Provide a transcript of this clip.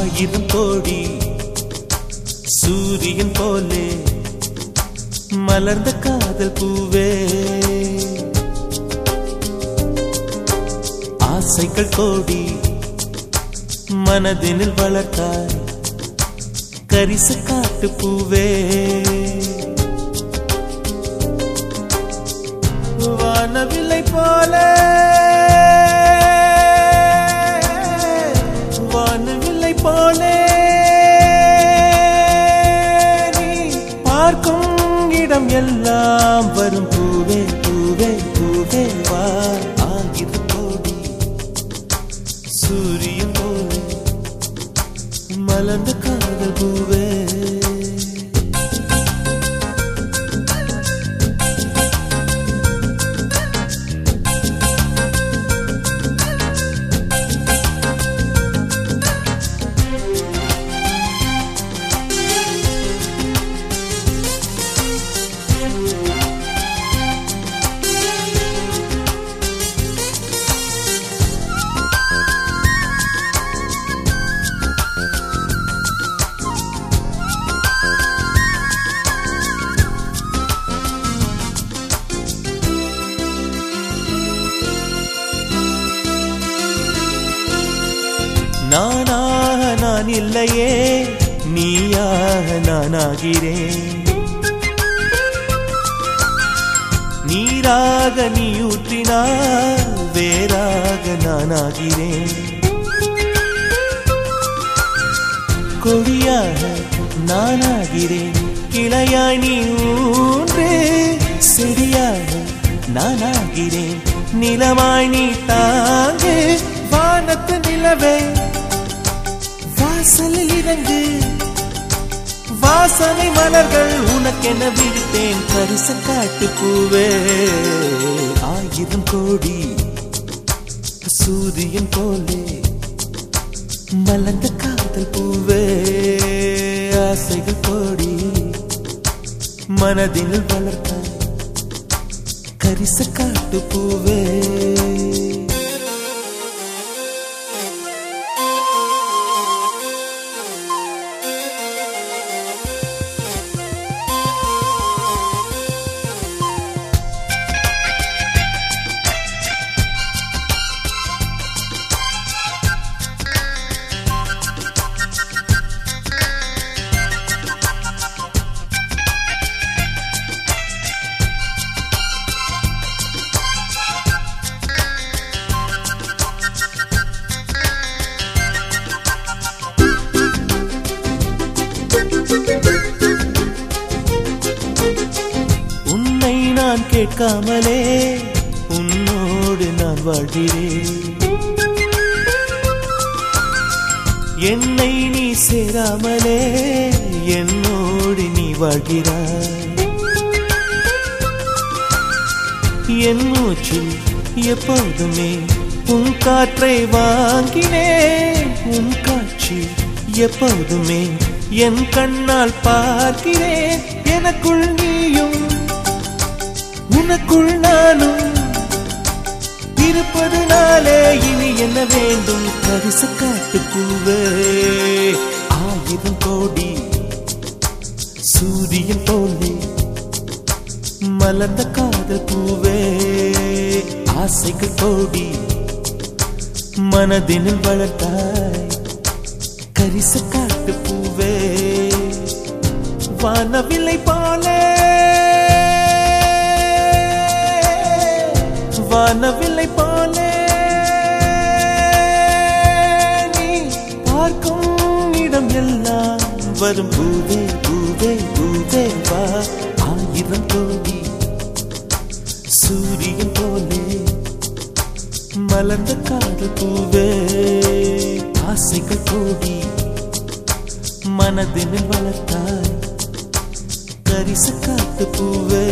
ஆயிரம் கோடி சூரியன் போலே மலர்ந்த காதல் பூவே. ஆசைகள் கோடி மனதினில் வளர்த்தாய் கரிசு காட்டு பூவே. வானவில்லை போலே பார்க்கும் எல்லாம் வரும். பூவே பூவே பூவே வா. ஆகிற கோடி சூரியன் போல. மலர்ந்த காதல் பூவே. நானாக நான் இல்லையே நீயாக நானாகிறேன் நீராக நீ ஊற்றினால் வேறாக நானாகிறேன் கொடியாக நானாகிறேன் கிளையாய் நீ ஊன்றே செடியாக நானாகிறேன் நிலமாய் நீ தாங்கே வானத்து நிலவே வாசலில் இறங்கு. வாசனை மலர்கள் உனக்கென விடுத்தேன் பரிசு காட்டு பூவே. ஆயிரம் கோடி சூரியன் போலே. மலர்ந்த காதல் பூவே. ஆசைகள் கோடி மனதில் வளர்த்த கரிச காட்டு பூவே. கேட்காமலே உன்னோடு நான் வாழ்கிறேன். என்னை நீ சேராமலே என்னோடு நீ வாழ்கிறாய். என் மூச்சில் எப்போதுமே உன் காற்றை வாங்கினேன். உன் காட்சி எப்போதுமே என் கண்ணால் பார்க்கிறேன். எனக்குள் நீயும் உனக்குள் நானும் இருப்பது நாளே இனி என்ன வேண்டும்? கரிச காட்டு பூவே. ஆயிரம் கோடி சூரியன் போலே. மலர்ந்த காதல் பூவே. ஆசைகள் கோடி மனதினில் வளர்த்தாய் கரிச காட்டு பூவே. வானவில்லை பாலே. வானவில்லை போலே. நீ பார்க்கும் இடம் எல்லாம் வரும். பூவே பூவே பூவே வா. ஆயிரம் கோடி சூரியன் போலே. மலர்ந்த காதல் பூவே ஆசைகள் கோடி. மனதினில் வளர்த்தாய் கரிசு காத்து பூவே.